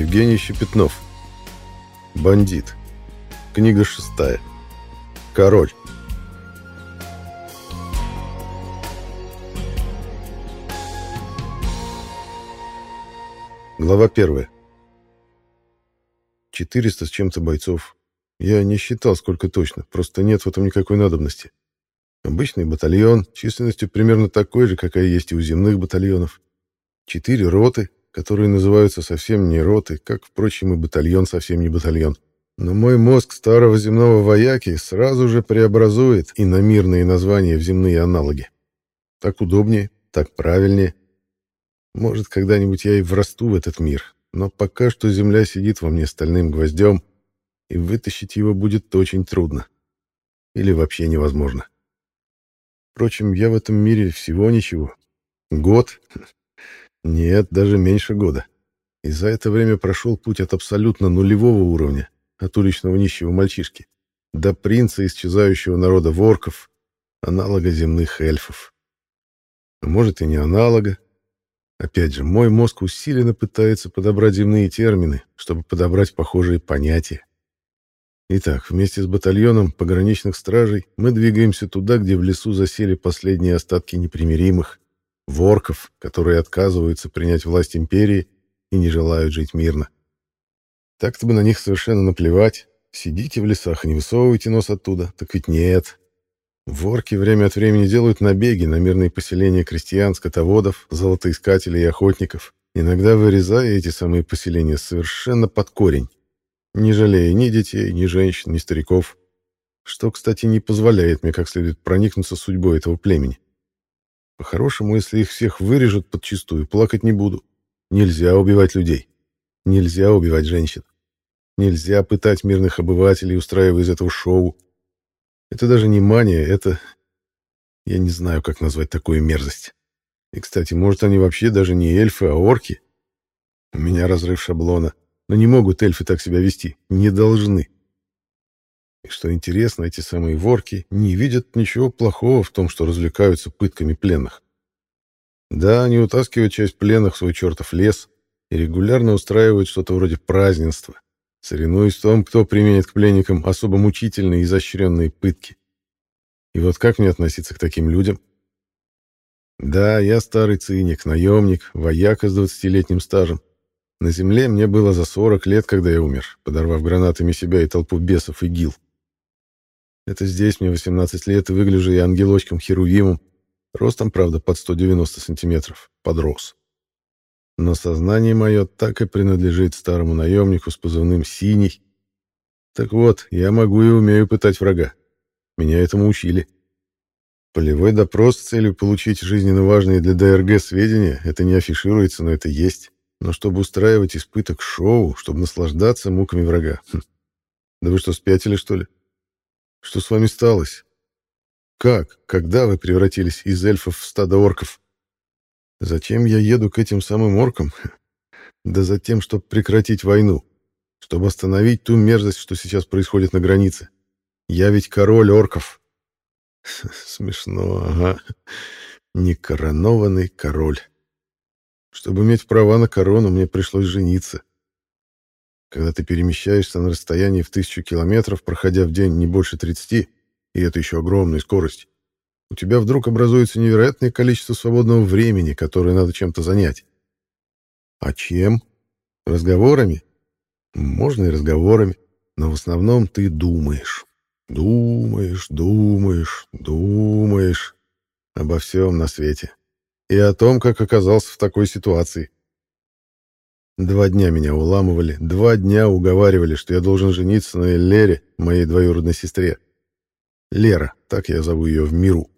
Евгений Щепетнов. Бандит. Книга шестая. Король. Глава первая. 400 с чем-то бойцов. Я не считал, сколько точно, просто нет в этом никакой надобности. Обычный батальон, численностью примерно такой же, какая есть и у земных батальонов. Четыре роты, которые называются совсем не роты, как, впрочем, и батальон совсем не батальон. Но мой мозг старого земного вояки сразу же преобразует иномирные названия в земные аналоги. Так удобнее, так правильнее. Может, когда-нибудь я и врасту в этот мир, но пока что земля сидит во мне стальным гвоздем, и вытащить его будет очень трудно. Или вообще невозможно. Впрочем, я в этом мире всего ничего. Год? Нет, даже меньше года. И за это время прошел путь от абсолютно нулевого уровня, от уличного нищего мальчишки, до принца исчезающего народа ворков, аналога земных эльфов. А может и не аналога. Опять же, мой мозг усиленно пытается подобрать земные термины, чтобы подобрать похожие понятия. Итак, вместе с батальоном пограничных стражей мы двигаемся туда, где в лесу засели последние остатки непримиримых, ворков, которые отказываются принять власть империи и не желают жить мирно. Так-то бы на них совершенно наплевать. Сидите в лесах и не высовывайте нос оттуда. Так ведь нет. Ворки время от времени делают набеги на мирные поселения крестьян, скотоводов, золотоискателей и охотников, иногда вырезая эти самые поселения совершенно под корень не жалея ни детей, ни женщин, ни стариков, что, кстати, не позволяет мне как следует проникнуться судьбой этого племени. По-хорошему, если их всех вырежут подчистую, плакать не буду. Нельзя убивать людей. Нельзя убивать женщин. Нельзя пытать мирных обывателей, устраивая из этого шоу. Это даже не мания, это... Я не знаю, как назвать такую мерзость. И, кстати, может, они вообще даже не эльфы, а орки? У меня разрыв шаблона. Но не могут эльфы так себя вести. Не должны. И что интересно, эти самые ворки не видят ничего плохого в том, что развлекаются пытками пленных. Да, они утаскивают часть пленных в свой чертов лес и регулярно устраивают что-то вроде празднества, соревнуясь в том, кто применит к пленникам особо мучительные и изощренные пытки. И вот как мне относиться к таким людям? Да, я старый циник, наемник, вояка с двадцатилетним стажем. На земле мне было за 40 лет, когда я умер, подорвав гранатами себя и толпу бесов и гил. Это здесь мне 18 лет, и выгляжу я ангелочком-херувимом, ростом, правда, под 190 сантиметров, подрос. Но сознание мое так и принадлежит старому наемнику с позывным «Синий». Так вот, я могу и умею пытать врага. Меня этому учили. Полевой допрос с целью получить жизненно важные для ДРГ сведения, это не афишируется, но это есть. Но чтобы устраивать испыток шоу, чтобы наслаждаться муками врага. Хм. Да вы что, спятили, что ли? Что с вами сталось? Как, когда вы превратились из эльфов в стадо орков? Зачем я еду к этим самым оркам? Да за тем, чтобы прекратить войну, чтобы остановить ту мерзость, что сейчас происходит на границе. Я ведь король орков. Смешно, ага. Некоронованный король. Чтобы иметь права на корону, мне пришлось жениться. Когда ты перемещаешься на расстоянии в тысячу километров, проходя в день не больше 30, и это еще огромная скорость, у тебя вдруг образуется невероятное количество свободного времени, которое надо чем-то занять. А чем? Разговорами? Можно и разговорами, но в основном ты думаешь. Думаешь, думаешь, думаешь обо всем на свете и о том, как оказался в такой ситуации. Два дня меня уламывали, два дня уговаривали, что я должен жениться на Лере, моей двоюродной сестре. Лера, так я зову ее в миру.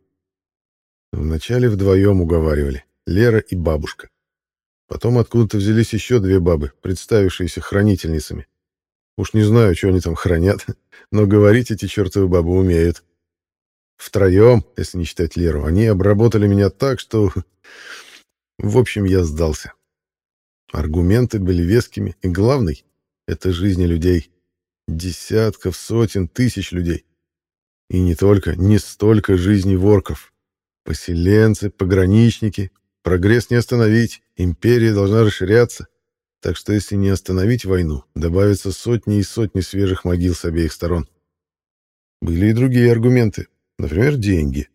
Вначале вдвоем уговаривали, Лера и бабушка. Потом откуда-то взялись еще две бабы, представившиеся хранительницами. Уж не знаю, что они там хранят, но говорить эти чертовы бабы умеют. Втроем, если не считать Леру, они обработали меня так, что... В общем, я сдался. Аргументы были вескими, и главный — это жизни людей. Десятков, сотен, тысяч людей. И не только, не столько жизней ворков. Поселенцы, пограничники. Прогресс не остановить, империя должна расширяться. Так что если не остановить войну, добавятся сотни и сотни свежих могил с обеих сторон. Были и другие аргументы, например, деньги.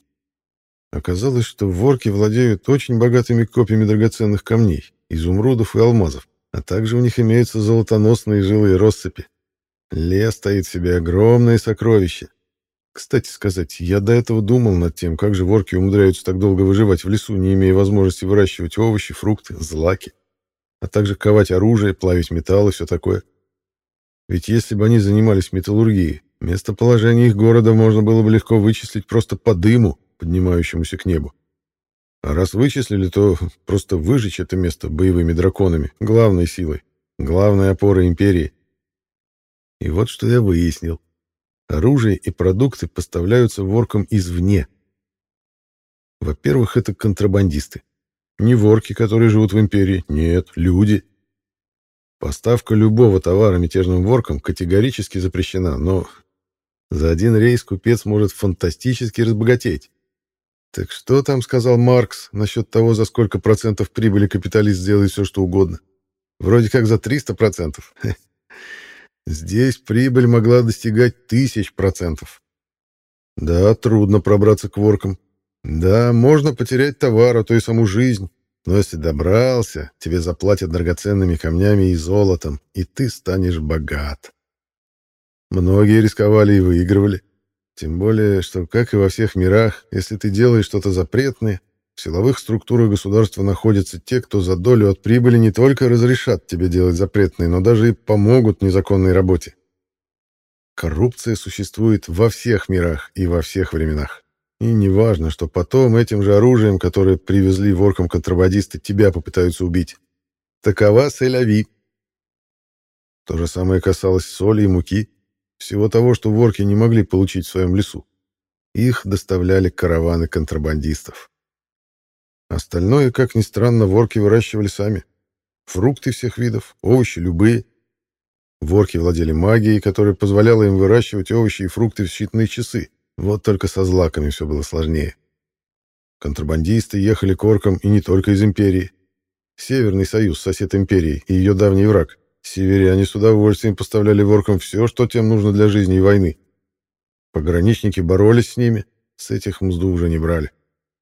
Оказалось, что ворки владеют очень богатыми копьями драгоценных камней, изумрудов и алмазов, а также у них имеются золотоносные жилые россыпи. Лес таит в себе огромные сокровища. Кстати сказать, я до этого думал над тем, как же ворки умудряются так долго выживать в лесу, не имея возможности выращивать овощи, фрукты, злаки, а также ковать оружие, плавить металл и все такое. Ведь если бы они занимались металлургией, местоположение их города можно было бы легко вычислить просто по дыму, поднимающемуся к небу. А раз вычислили, то просто выжечь это место боевыми драконами, главной силой, главной опорой империи. И вот что я выяснил. Оружие и продукты поставляются воркам извне. Во-первых, это контрабандисты. Не ворки, которые живут в империи, нет, люди. Поставка любого товара мятежным воркам категорически запрещена, но за один рейс купец может фантастически разбогатеть. Так что там сказал Маркс насчет того, за сколько процентов прибыли капиталист сделает все, что угодно? Вроде как за 300 процентов. Здесь прибыль могла достигать тысяч процентов. Да, трудно пробраться к воркам. Да, можно потерять товар, а то и саму жизнь. Но если добрался, тебе заплатят драгоценными камнями и золотом, и ты станешь богат. Многие рисковали и выигрывали. Тем более, что, как и во всех мирах, если ты делаешь что-то запретное, в силовых структурах государства находятся те, кто за долю от прибыли не только разрешат тебе делать запретные, но даже и помогут незаконной работе. Коррупция существует во всех мирах и во всех временах. И неважно, что потом этим же оружием, которое привезли воркам контрабандисты, тебя попытаются убить. Такова селяви. То же самое касалось соли и муки. Всего того, что ворки не могли получить в своем лесу. Их доставляли караваны контрабандистов. Остальное, как ни странно, ворки выращивали сами. Фрукты всех видов, овощи любые. Ворки владели магией, которая позволяла им выращивать овощи и фрукты в считанные часы. Вот только со злаками все было сложнее. Контрабандисты ехали к оркам и не только из империи. Северный союз, сосед империи и ее давний враг, Северяне с удовольствием поставляли воркам все, что тем нужно для жизни и войны. Пограничники боролись с ними, с этих мзду уже не брали.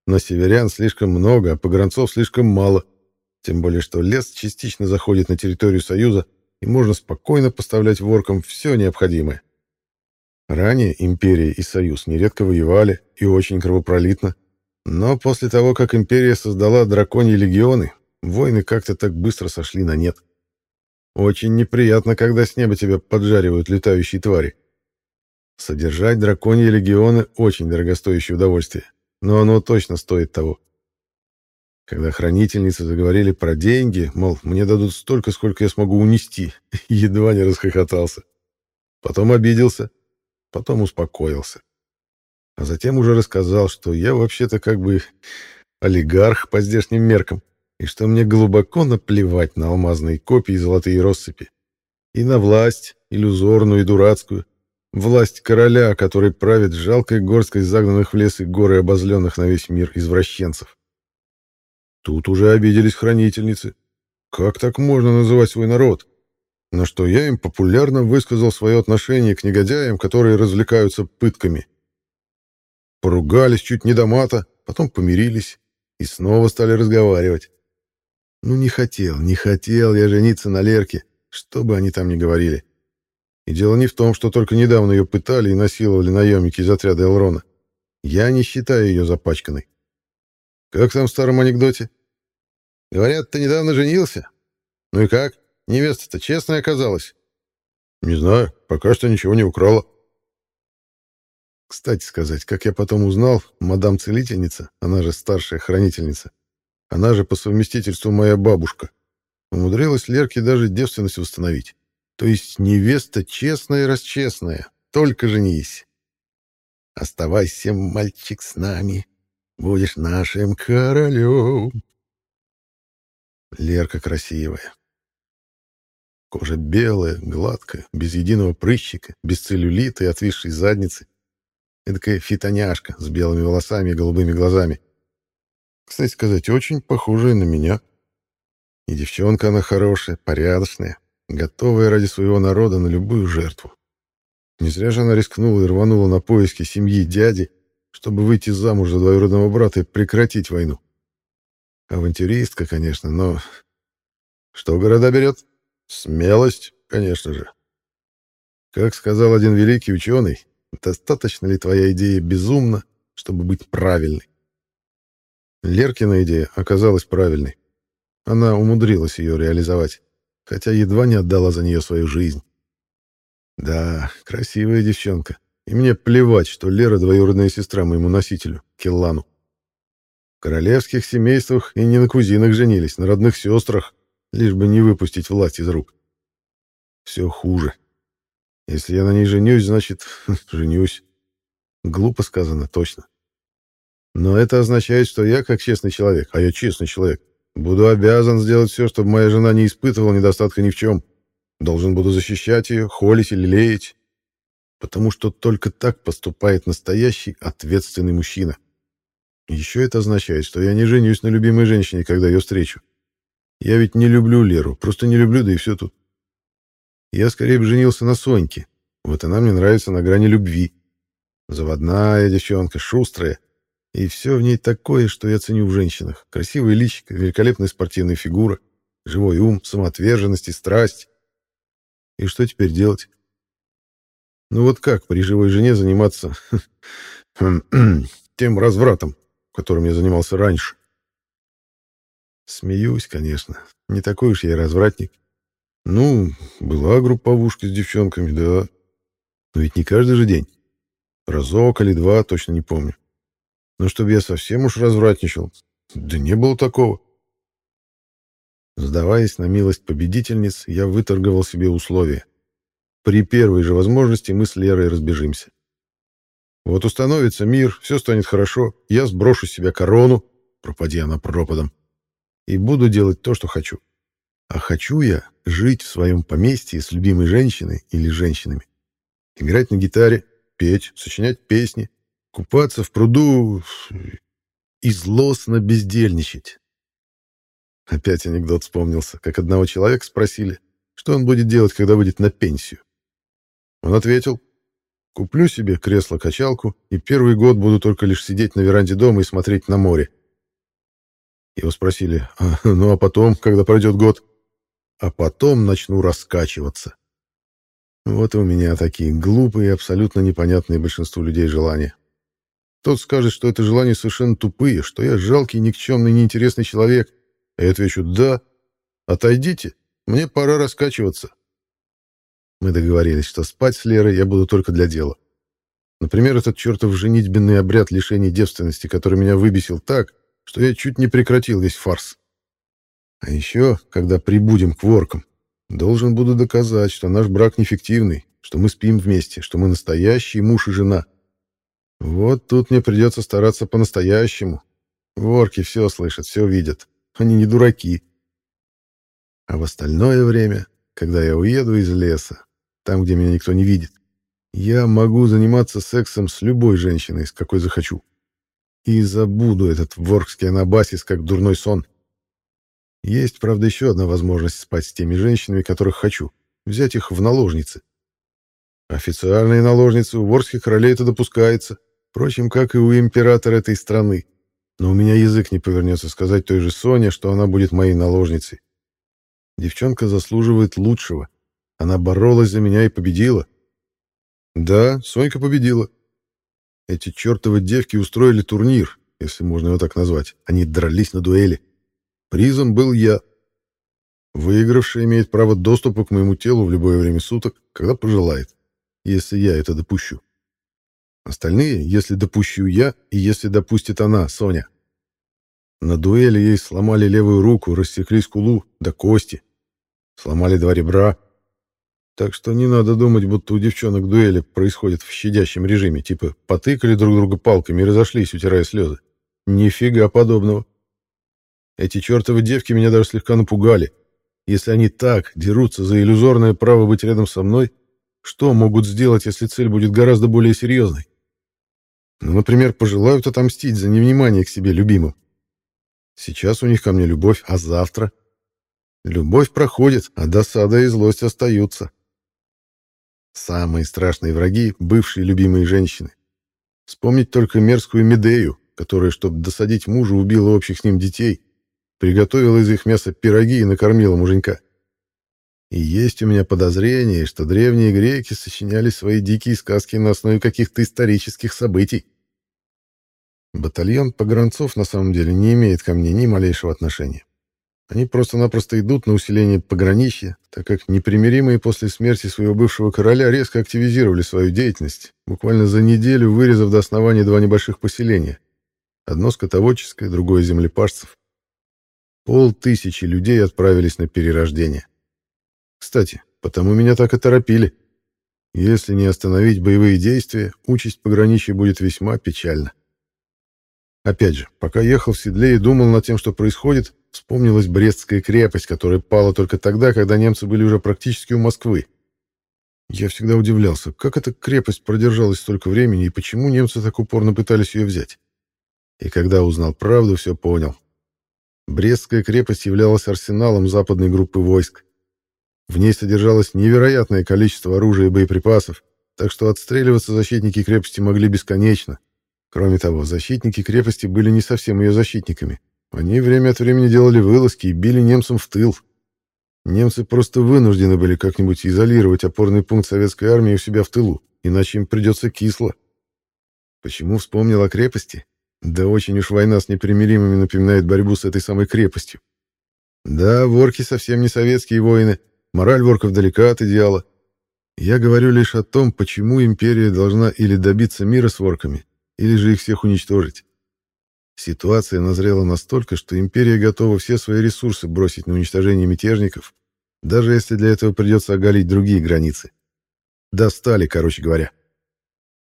На северян слишком много, а погранцов слишком мало. Тем более, что лес частично заходит на территорию Союза, и можно спокойно поставлять воркам все необходимое. Ранее империя и Союз нередко воевали, и очень кровопролитно. Но после того, как империя создала драконьи легионы, войны как-то так быстро сошли на нет. Очень неприятно, когда с неба тебя поджаривают летающие твари. Содержать драконьи легионы — очень дорогостоящее удовольствие, но оно точно стоит того. Когда хранительницы заговорили про деньги, мол, мне дадут столько, сколько я смогу унести, едва не расхохотался. Потом обиделся, потом успокоился. А затем уже рассказал, что я вообще-то как бы олигарх по здешним меркам и что мне глубоко наплевать на алмазные копии и золотые россыпи, и на власть, иллюзорную и дурацкую, власть короля, который правит жалкой горсткой загнанных в лес и горы обозленных на весь мир извращенцев. Тут уже обиделись хранительницы. Как так можно называть свой народ? На что я им популярно высказал свое отношение к негодяям, которые развлекаются пытками. Поругались чуть не до мата, потом помирились и снова стали разговаривать. Ну, не хотел, не хотел я жениться на Лерке, что бы они там ни говорили. И дело не в том, что только недавно ее пытали и насиловали наемники из отряда Элрона. Я не считаю ее запачканной. Как там в старом анекдоте? Говорят, ты недавно женился? Ну и как? Невеста-то честная оказалась? Не знаю, пока что ничего не украла. Кстати сказать, как я потом узнал, мадам-целительница, она же старшая хранительница, она же по совместительству моя бабушка. Умудрилась Лерке даже девственность восстановить. То есть невеста честная и расчестная. Только женись. Оставайся, мальчик, с нами. Будешь нашим королем. Лерка красивая. Кожа белая, гладкая, без единого прыщика, без целлюлита и отвисшей задницы. Эдакая фитоняшка с белыми волосами и голубыми глазами. Кстати сказать, очень похожая на меня. И девчонка она хорошая, порядочная, готовая ради своего народа на любую жертву. Не зря же она рискнула и рванула на поиски семьи дяди, чтобы выйти замуж за двоюродного брата и прекратить войну. Авантюристка, конечно, но... Что города берет? Смелость, конечно же. Как сказал один великий ученый, достаточно ли твоя идея безумна, чтобы быть правильной? Леркина идея оказалась правильной. Она умудрилась ее реализовать, хотя едва не отдала за нее свою жизнь. Да, красивая девчонка. И мне плевать, что Лера двоюродная сестра моему носителю, Келлану. В королевских семействах и не на кузинах женились, на родных сестрах, лишь бы не выпустить власть из рук. Все хуже. Если я на ней женюсь, значит, женюсь. Глупо сказано, точно. Но это означает, что я, как честный человек, а я честный человек, буду обязан сделать все, чтобы моя жена не испытывала недостатка ни в чем. Должен буду защищать ее, холить или леять. Потому что только так поступает настоящий ответственный мужчина. Еще это означает, что я не женюсь на любимой женщине, когда ее встречу. Я ведь не люблю Леру, просто не люблю, да и все тут. Я скорее бы женился на Соньке. Вот она мне нравится на грани любви. Заводная девчонка, шустрая. И все в ней такое, что я ценю в женщинах. Красивая личико, великолепная спортивная фигура, живой ум, самоотверженность и страсть. И что теперь делать? Ну вот как при живой жене заниматься тем развратом, которым я занимался раньше? Смеюсь, конечно. Не такой уж я и развратник. Ну, была групповушка с девчонками, да. Но ведь не каждый же день. Разок или два, точно не помню. Но чтобы я совсем уж развратничал, да не было такого. Сдаваясь на милость победительниц, я выторговал себе условия. При первой же возможности мы с Лерой разбежимся. Вот установится мир, все станет хорошо, я сброшу с себя корону, пропади она пропадом, и буду делать то, что хочу. А хочу я жить в своем поместье с любимой женщиной или женщинами. Играть на гитаре, петь, сочинять песни, купаться в пруду и злостно бездельничать. Опять анекдот вспомнился, как одного человека спросили, что он будет делать, когда выйдет на пенсию. Он ответил, куплю себе кресло-качалку и первый год буду только лишь сидеть на веранде дома и смотреть на море. Его спросили, а, ну а потом, когда пройдет год? А потом начну раскачиваться. Вот и у меня такие глупые и абсолютно непонятные большинству людей желания. Тот скажет, что это желания совершенно тупые, что я жалкий, никчемный, неинтересный человек — я отвечу «да». «Отойдите, мне пора раскачиваться». Мы договорились, что спать с Лерой я буду только для дела. Например, этот чертов женитьбенный обряд лишения девственности, который меня выбесил так, что я чуть не прекратил весь фарс. А еще, когда прибудем к воркам, должен буду доказать, что наш брак нефиктивный, что мы спим вместе, что мы настоящий муж и жена. Вот тут мне придется стараться по-настоящему. Ворки все слышат, все видят. Они не дураки. А в остальное время, когда я уеду из леса, там, где меня никто не видит, я могу заниматься сексом с любой женщиной, с какой захочу. И забуду этот воркский анабасис, как дурной сон. Есть, правда, еще одна возможность спать с теми женщинами, которых хочу. Взять их в наложницы. Официальные наложницы у ворских королей это допускается. Впрочем, как и у императора этой страны. Но у меня язык не повернется сказать той же Соне, что она будет моей наложницей. Девчонка заслуживает лучшего. Она боролась за меня и победила. Да, Сонька победила. Эти чертовы девки устроили турнир, если можно его так назвать. Они дрались на дуэли. Призом был я. Выигравший имеет право доступа к моему телу в любое время суток, когда пожелает, если я это допущу. Остальные, если допущу я и если допустит она, Соня. На дуэли ей сломали левую руку, рассекли скулу до кости. Сломали два ребра. Так что не надо думать, будто у девчонок дуэли происходят в щадящем режиме, типа потыкали друг друга палками и разошлись, утирая слезы. Нифига подобного. Эти чертовы девки меня даже слегка напугали. Если они так дерутся за иллюзорное право быть рядом со мной, что могут сделать, если цель будет гораздо более серьезной? Ну, например, пожелают отомстить за невнимание к себе любимым. Сейчас у них ко мне любовь, а завтра? Любовь проходит, а досада и злость остаются. Самые страшные враги — бывшие любимые женщины. Вспомнить только мерзкую Медею, которая, чтобы досадить мужу, убила общих с ним детей, приготовила из их мяса пироги и накормила муженька. И есть у меня подозрение, что древние греки сочиняли свои дикие сказки на основе каких-то исторических событий. Батальон погранцов на самом деле не имеет ко мне ни малейшего отношения. Они просто-напросто идут на усиление пограничья, так как непримиримые после смерти своего бывшего короля резко активизировали свою деятельность, буквально за неделю вырезав до основания два небольших поселения. Одно скотоводческое, другое землепашцев. Полтысячи людей отправились на перерождение. Кстати, потому меня так и торопили. Если не остановить боевые действия, участь пограничья будет весьма печальна. Опять же, пока ехал в седле и думал над тем, что происходит, вспомнилась Брестская крепость, которая пала только тогда, когда немцы были уже практически у Москвы. Я всегда удивлялся, как эта крепость продержалась столько времени и почему немцы так упорно пытались ее взять. И когда узнал правду, все понял. Брестская крепость являлась арсеналом западной группы войск. В ней содержалось невероятное количество оружия и боеприпасов, так что отстреливаться защитники крепости могли бесконечно. Кроме того, защитники крепости были не совсем ее защитниками. Они время от времени делали вылазки и били немцам в тыл. Немцы просто вынуждены были как-нибудь изолировать опорный пункт советской армии у себя в тылу, иначе им придется кисло. Почему вспомнил о крепости? Да очень уж война с непримиримыми напоминает борьбу с этой самой крепостью. Да, ворки совсем не советские воины, мораль ворков далека от идеала. Я говорю лишь о том, почему империя должна или добиться мира с ворками, или же их всех уничтожить. Ситуация назрела настолько, что империя готова все свои ресурсы бросить на уничтожение мятежников, даже если для этого придется оголить другие границы. Достали, короче говоря.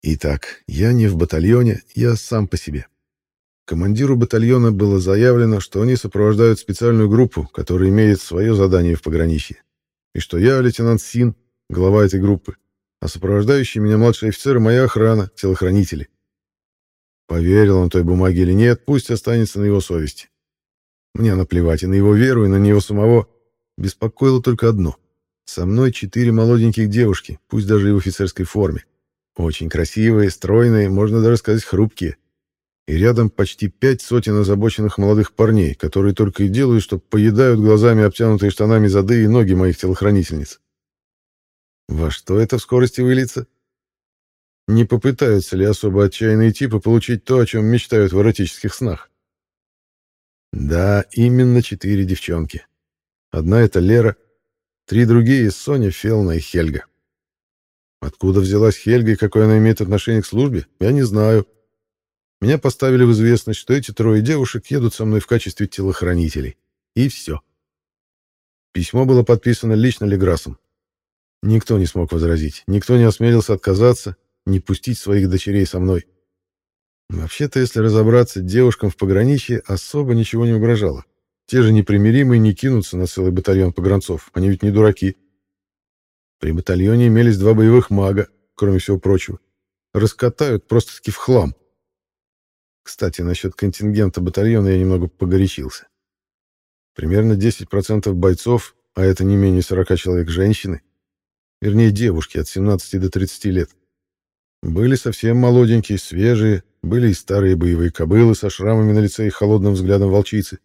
Итак, я не в батальоне, я сам по себе. Командиру батальона было заявлено, что они сопровождают специальную группу, которая имеет свое задание в пограничье, и что я лейтенант Син, глава этой группы, а сопровождающие меня младшие офицеры — моя охрана, телохранители. Поверил он той бумаге или нет, пусть останется на его совести. Мне наплевать и на его веру, и на него самого. Беспокоило только одно. Со мной четыре молоденьких девушки, пусть даже и в офицерской форме. Очень красивые, стройные, можно даже сказать, хрупкие. И рядом почти пять сотен озабоченных молодых парней, которые только и делают, что поедают глазами обтянутые штанами зады и ноги моих телохранительниц. Во что это в скорости выльется? Не попытаются ли особо отчаянные типы получить то, о чем мечтают в эротических снах? Да, именно четыре девчонки. Одна — это Лера, три другие — Соня, Фелна и Хельга. Откуда взялась Хельга и какое она имеет отношение к службе, я не знаю. Меня поставили в известность, что эти трое девушек едут со мной в качестве телохранителей. И все. Письмо было подписано лично Леграсом. Никто не смог возразить, никто не осмелился отказаться, не пустить своих дочерей со мной. Вообще-то, если разобраться, девушкам в пограничье особо ничего не угрожало. Те же непримиримые не кинутся на целый батальон погранцов, они ведь не дураки. При батальоне имелись два боевых мага, кроме всего прочего. Раскатают просто-таки в хлам. Кстати, насчет контингента батальона я немного погорячился. Примерно 10% бойцов, а это не менее 40 человек женщины, вернее девушки от 17 до 30 лет, были совсем молоденькие, свежие, были и старые боевые кобылы со шрамами на лице и холодным взглядом волчицы.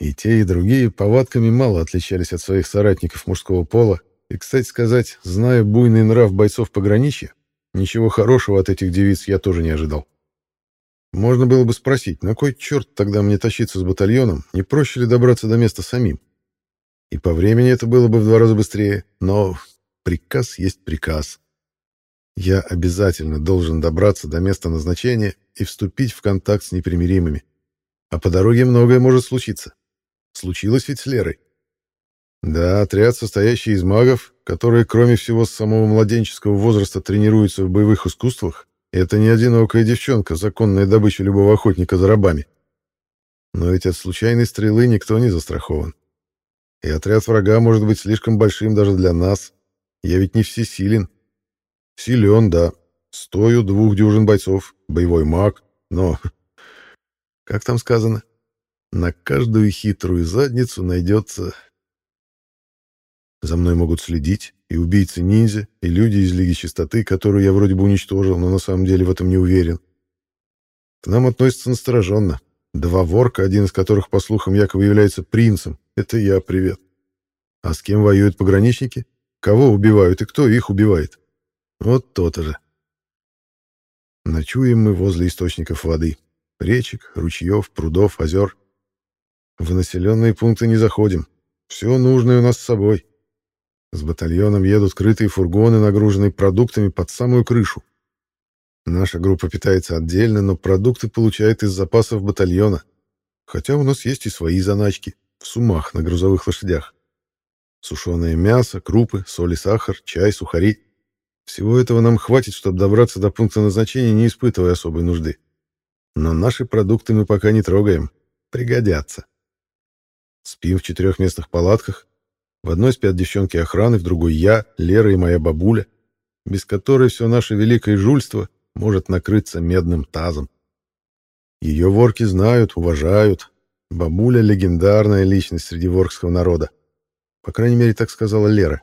И те, и другие повадками мало отличались от своих соратников мужского пола, и, кстати сказать, зная буйный нрав бойцов пограничья, ничего хорошего от этих девиц я тоже не ожидал. Можно было бы спросить, на кой черт тогда мне тащиться с батальоном, не проще ли добраться до места самим? И по времени это было бы в два раза быстрее, но приказ есть приказ. Я обязательно должен добраться до места назначения и вступить в контакт с непримиримыми. А по дороге многое может случиться. Случилось ведь с Лерой. Да, отряд, состоящий из магов, которые, кроме всего, с самого младенческого возраста тренируются в боевых искусствах, это не одинокая девчонка, законная добыча любого охотника за рабами. Но ведь от случайной стрелы никто не застрахован. И отряд врага может быть слишком большим даже для нас. Я ведь не всесилен, Силен, да. Стою двух дюжин бойцов, боевой маг, но... Как там сказано? На каждую хитрую задницу найдется... За мной могут следить и убийцы-ниндзя, и люди из Лиги Чистоты, которую я вроде бы уничтожил, но на самом деле в этом не уверен. К нам относятся настороженно. Два ворка, один из которых, по слухам, якобы является принцем. Это я, привет. А с кем воюют пограничники? Кого убивают и кто их убивает? Вот то-то же. Ночуем мы возле источников воды. Речек, ручьев, прудов, озер. В населенные пункты не заходим. Все нужное у нас с собой. С батальоном едут крытые фургоны, нагруженные продуктами под самую крышу. Наша группа питается отдельно, но продукты получает из запасов батальона. Хотя у нас есть и свои заначки в сумах на грузовых лошадях. Сушеное мясо, крупы, соль и сахар, чай, сухари. Всего этого нам хватит, чтобы добраться до пункта назначения, не испытывая особой нужды. Но наши продукты мы пока не трогаем. Пригодятся. Спим в четырехместных палатках. В одной спят девчонки охраны, в другой я, Лера и моя бабуля, без которой все наше великое жульство может накрыться медным тазом. Ее ворки знают, уважают. Бабуля — легендарная личность среди воркского народа. По крайней мере, так сказала Лера.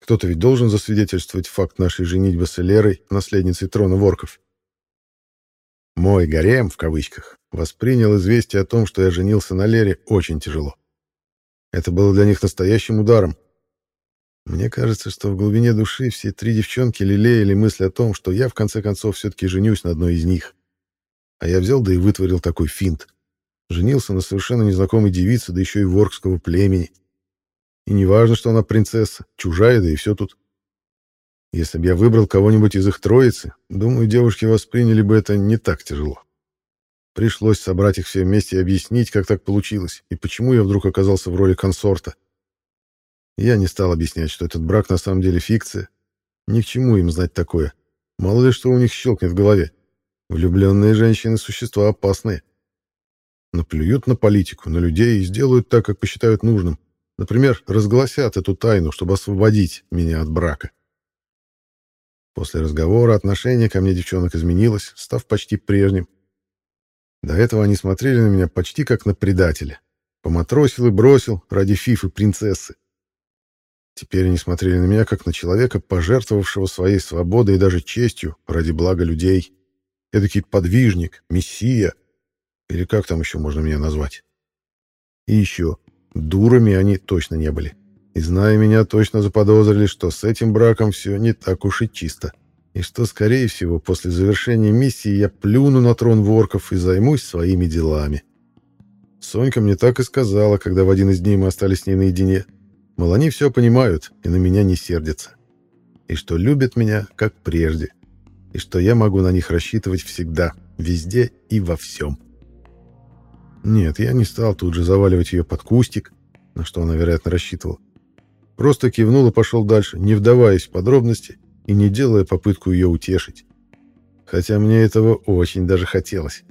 Кто-то ведь должен засвидетельствовать факт нашей женитьбы с Лерой, наследницей трона ворков. Мой гарем, в кавычках, воспринял известие о том, что я женился на Лере, очень тяжело. Это было для них настоящим ударом. Мне кажется, что в глубине души все три девчонки лелеяли мысль о том, что я, в конце концов, все-таки женюсь на одной из них. А я взял да и вытворил такой финт. Женился на совершенно незнакомой девице, да еще и воркского племени. И не важно, что она принцесса, чужая, да и все тут. Если бы я выбрал кого-нибудь из их троицы, думаю, девушки восприняли бы это не так тяжело. Пришлось собрать их все вместе и объяснить, как так получилось, и почему я вдруг оказался в роли консорта. Я не стал объяснять, что этот брак на самом деле фикция. Ни к чему им знать такое. Мало ли что у них щелкнет в голове. Влюбленные женщины — существа опасные. Наплюют на политику, на людей и сделают так, как посчитают нужным. Например, разгласят эту тайну, чтобы освободить меня от брака. После разговора отношение ко мне девчонок изменилось, став почти прежним. До этого они смотрели на меня почти как на предателя. Поматросил и бросил ради фифы принцессы. Теперь они смотрели на меня как на человека, пожертвовавшего своей свободой и даже честью ради блага людей. Эдакий подвижник, мессия, или как там еще можно меня назвать. И еще, Дурами они точно не были. И, зная меня, точно заподозрили, что с этим браком все не так уж и чисто. И что, скорее всего, после завершения миссии я плюну на трон ворков и займусь своими делами. Сонька мне так и сказала, когда в один из дней мы остались с ней наедине. Мол, они все понимают и на меня не сердятся. И что любят меня, как прежде. И что я могу на них рассчитывать всегда, везде и во всем. Нет, я не стал тут же заваливать ее под кустик, на что она, вероятно, рассчитывала. Просто кивнул и пошел дальше, не вдаваясь в подробности и не делая попытку ее утешить. Хотя мне этого очень даже хотелось.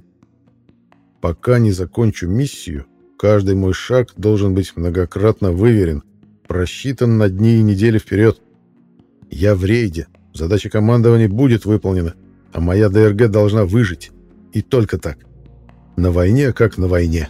Пока не закончу миссию, каждый мой шаг должен быть многократно выверен, просчитан на дни и недели вперед. Я в рейде, задача командования будет выполнена, а моя ДРГ должна выжить. И только так. На войне, как на войне.